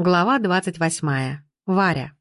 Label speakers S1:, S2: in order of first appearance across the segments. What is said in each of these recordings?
S1: Глава 28. Варя.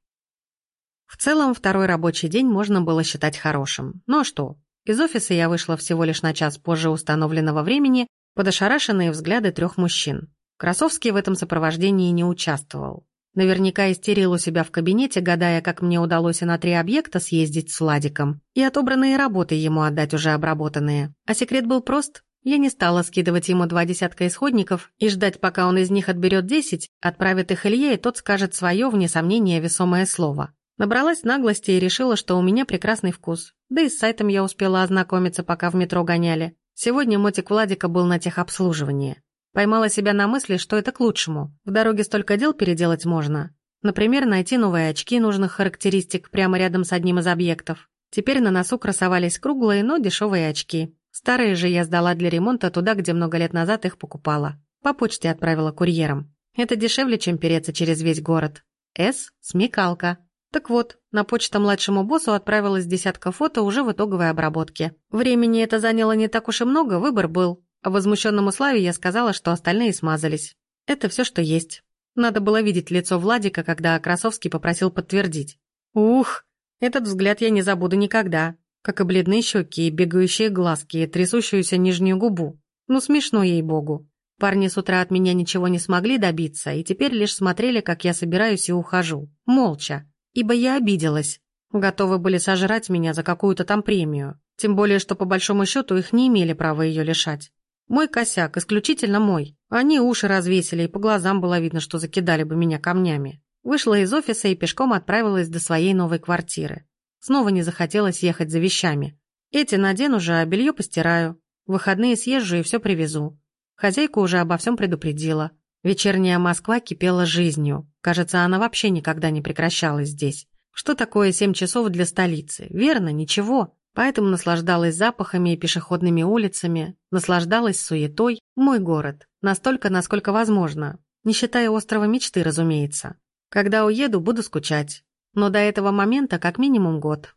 S1: В целом, второй рабочий день можно было считать хорошим. Но что? Из офиса я вышла всего лишь на час позже установленного времени под ошарашенные взгляды трех мужчин. Красовский в этом сопровождении не участвовал. Наверняка истерил у себя в кабинете, гадая, как мне удалось и на три объекта съездить с Владиком, и отобранные работы ему отдать уже обработанные. А секрет был прост я не стала скидывать ему два десятка исходников и ждать, пока он из них отберет десять, отправит их Илье, и тот скажет свое, вне сомнения, весомое слово. Набралась наглости и решила, что у меня прекрасный вкус. Да и с сайтом я успела ознакомиться, пока в метро гоняли. Сегодня мотик Владика был на техобслуживании. Поймала себя на мысли, что это к лучшему. В дороге столько дел переделать можно. Например, найти новые очки нужных характеристик прямо рядом с одним из объектов. Теперь на носу красовались круглые, но дешевые очки. Старые же я сдала для ремонта туда, где много лет назад их покупала. По почте отправила курьером. Это дешевле, чем переться через весь город. С. Смекалка. Так вот, на почту младшему боссу отправилась десятка фото уже в итоговой обработке. Времени это заняло не так уж и много, выбор был. А возмущенному Славе я сказала, что остальные смазались. Это все, что есть. Надо было видеть лицо Владика, когда Красовский попросил подтвердить. Ух, этот взгляд я не забуду никогда как и бледные щеки, бегающие глазки, и трясущуюся нижнюю губу. Ну, смешно ей-богу. Парни с утра от меня ничего не смогли добиться, и теперь лишь смотрели, как я собираюсь и ухожу. Молча. Ибо я обиделась. Готовы были сожрать меня за какую-то там премию. Тем более, что по большому счету их не имели права ее лишать. Мой косяк, исключительно мой. Они уши развесили, и по глазам было видно, что закидали бы меня камнями. Вышла из офиса и пешком отправилась до своей новой квартиры. Снова не захотелось ехать за вещами. Эти надену же, а белье постираю. В выходные съезжу и все привезу. Хозяйку уже обо всем предупредила. Вечерняя Москва кипела жизнью. Кажется, она вообще никогда не прекращалась здесь. Что такое семь часов для столицы? Верно, ничего. Поэтому наслаждалась запахами и пешеходными улицами, наслаждалась суетой. Мой город. Настолько, насколько возможно. Не считая острова мечты, разумеется. Когда уеду, буду скучать но до этого момента как минимум год.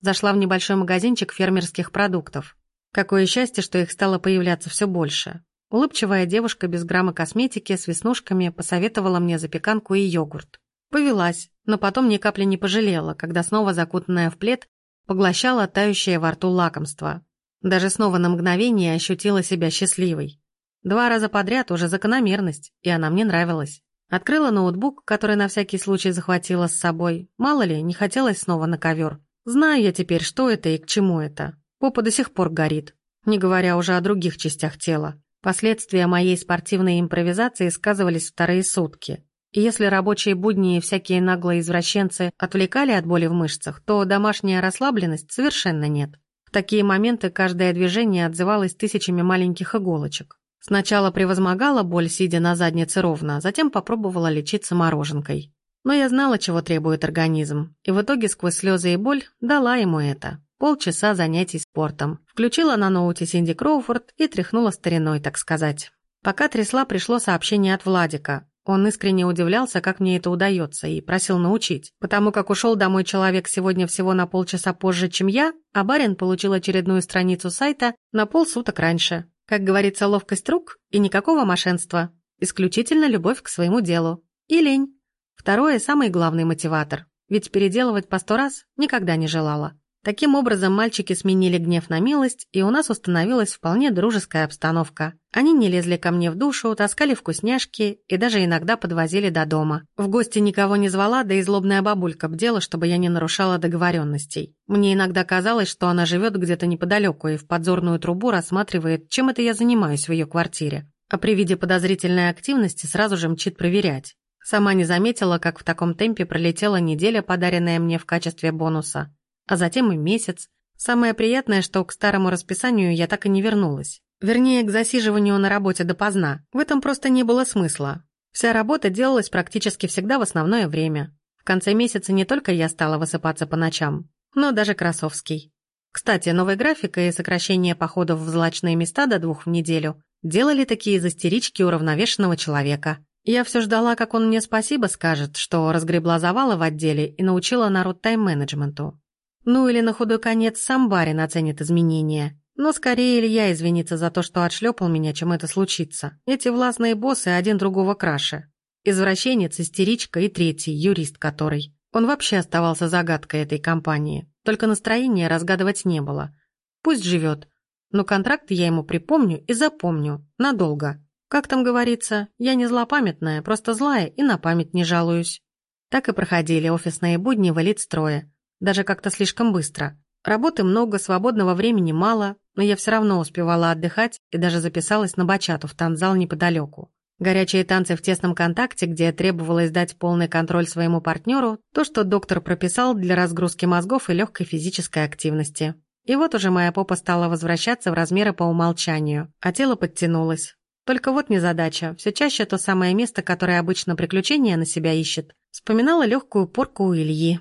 S1: Зашла в небольшой магазинчик фермерских продуктов. Какое счастье, что их стало появляться все больше. Улыбчивая девушка без грамма косметики с веснушками посоветовала мне запеканку и йогурт. Повелась, но потом ни капли не пожалела, когда снова закутанная в плед поглощала тающее во рту лакомство. Даже снова на мгновение ощутила себя счастливой. Два раза подряд уже закономерность, и она мне нравилась. Открыла ноутбук, который на всякий случай захватила с собой. Мало ли, не хотелось снова на ковер. Знаю я теперь, что это и к чему это. Попа до сих пор горит, не говоря уже о других частях тела. Последствия моей спортивной импровизации сказывались вторые сутки. И если рабочие будни и всякие наглые извращенцы отвлекали от боли в мышцах, то домашняя расслабленность совершенно нет. В такие моменты каждое движение отзывалось тысячами маленьких иголочек. Сначала превозмогала боль, сидя на заднице ровно, а затем попробовала лечиться мороженкой. Но я знала, чего требует организм, и в итоге сквозь слезы и боль дала ему это. Полчаса занятий спортом. Включила на ноуте Синди Кроуфорд и тряхнула стариной, так сказать. Пока трясла, пришло сообщение от Владика. Он искренне удивлялся, как мне это удается, и просил научить. Потому как ушел домой человек сегодня всего на полчаса позже, чем я, а барин получил очередную страницу сайта на полсуток раньше. Как говорится, ловкость рук и никакого мошенства. Исключительно любовь к своему делу. И лень. Второе – самый главный мотиватор. Ведь переделывать по сто раз никогда не желала. Таким образом, мальчики сменили гнев на милость, и у нас установилась вполне дружеская обстановка. Они не лезли ко мне в душу, таскали вкусняшки и даже иногда подвозили до дома. В гости никого не звала, да и злобная бабулька бдела, чтобы я не нарушала договоренностей. Мне иногда казалось, что она живет где-то неподалеку и в подзорную трубу рассматривает, чем это я занимаюсь в ее квартире. А при виде подозрительной активности сразу же мчит проверять. Сама не заметила, как в таком темпе пролетела неделя, подаренная мне в качестве бонуса а затем и месяц. Самое приятное, что к старому расписанию я так и не вернулась. Вернее, к засиживанию на работе допоздна. В этом просто не было смысла. Вся работа делалась практически всегда в основное время. В конце месяца не только я стала высыпаться по ночам, но даже Красовский. Кстати, новая графика и сокращение походов в злачные места до двух в неделю делали такие застерички уравновешенного человека. Я все ждала, как он мне спасибо скажет, что разгребла завалы в отделе и научила народ тайм-менеджменту. Ну или на худой конец сам барин оценит изменения. Но скорее Илья извинится за то, что отшлепал меня, чем это случится. Эти властные боссы один другого краше. Извращенец, истеричка и третий, юрист который. Он вообще оставался загадкой этой компании. Только настроения разгадывать не было. Пусть живет. Но контракт я ему припомню и запомню. Надолго. Как там говорится, я не злопамятная, просто злая и на память не жалуюсь. Так и проходили офисные будни в элитстрое. Даже как-то слишком быстро. Работы много, свободного времени мало, но я все равно успевала отдыхать и даже записалась на бачату в танцзал неподалеку. Горячие танцы в тесном контакте, где требовалось дать полный контроль своему партнеру, то, что доктор прописал для разгрузки мозгов и легкой физической активности. И вот уже моя попа стала возвращаться в размеры по умолчанию, а тело подтянулось. Только вот незадача, все чаще то самое место, которое обычно приключения на себя ищет. Вспоминала легкую порку у Ильи.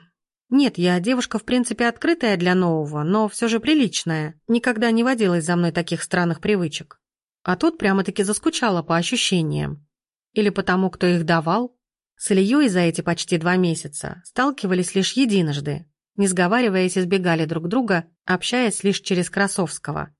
S1: Нет, я девушка в принципе открытая для нового, но все же приличная. Никогда не водилась за мной таких странных привычек. А тут прямо-таки заскучала по ощущениям. Или потому, кто их давал. С Ильей за эти почти два месяца сталкивались лишь единожды. Не сговариваясь, избегали друг друга, общаясь лишь через Красовского.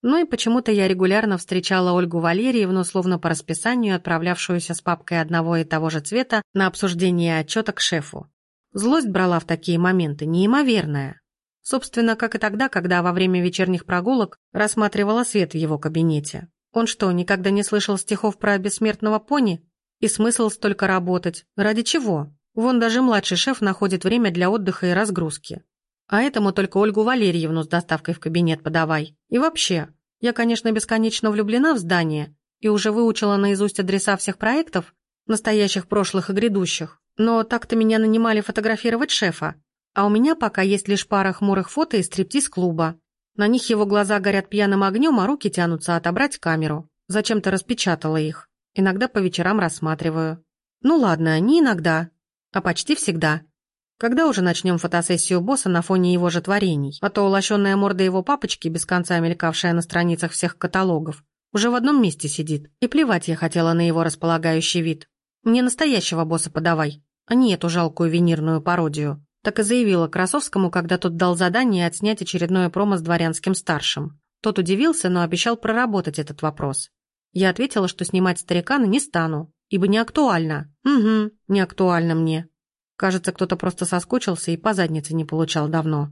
S1: Ну и почему-то я регулярно встречала Ольгу Валерьевну, словно по расписанию, отправлявшуюся с папкой одного и того же цвета на обсуждение отчета к шефу. Злость брала в такие моменты неимоверная. Собственно, как и тогда, когда во время вечерних прогулок рассматривала свет в его кабинете. Он что, никогда не слышал стихов про бессмертного пони? И смысл столько работать? Ради чего? Вон даже младший шеф находит время для отдыха и разгрузки. А этому только Ольгу Валерьевну с доставкой в кабинет подавай. И вообще, я, конечно, бесконечно влюблена в здание и уже выучила наизусть адреса всех проектов, настоящих, прошлых и грядущих, но так-то меня нанимали фотографировать шефа. А у меня пока есть лишь пара хмурых фото из стриптиз-клуба. На них его глаза горят пьяным огнем, а руки тянутся отобрать камеру. Зачем-то распечатала их. Иногда по вечерам рассматриваю. Ну ладно, не иногда, а почти всегда. Когда уже начнем фотосессию босса на фоне его же творений? А то улощенная морда его папочки, без конца мелькавшая на страницах всех каталогов, уже в одном месте сидит. И плевать я хотела на его располагающий вид. Мне настоящего босса подавай, а не эту жалкую винирную пародию так и заявила Красовскому, когда тот дал задание отснять очередное промо с дворянским старшим. Тот удивился, но обещал проработать этот вопрос. Я ответила, что снимать старикана не стану, ибо не актуально. Угу, не актуально мне. Кажется, кто-то просто соскучился и по заднице не получал давно.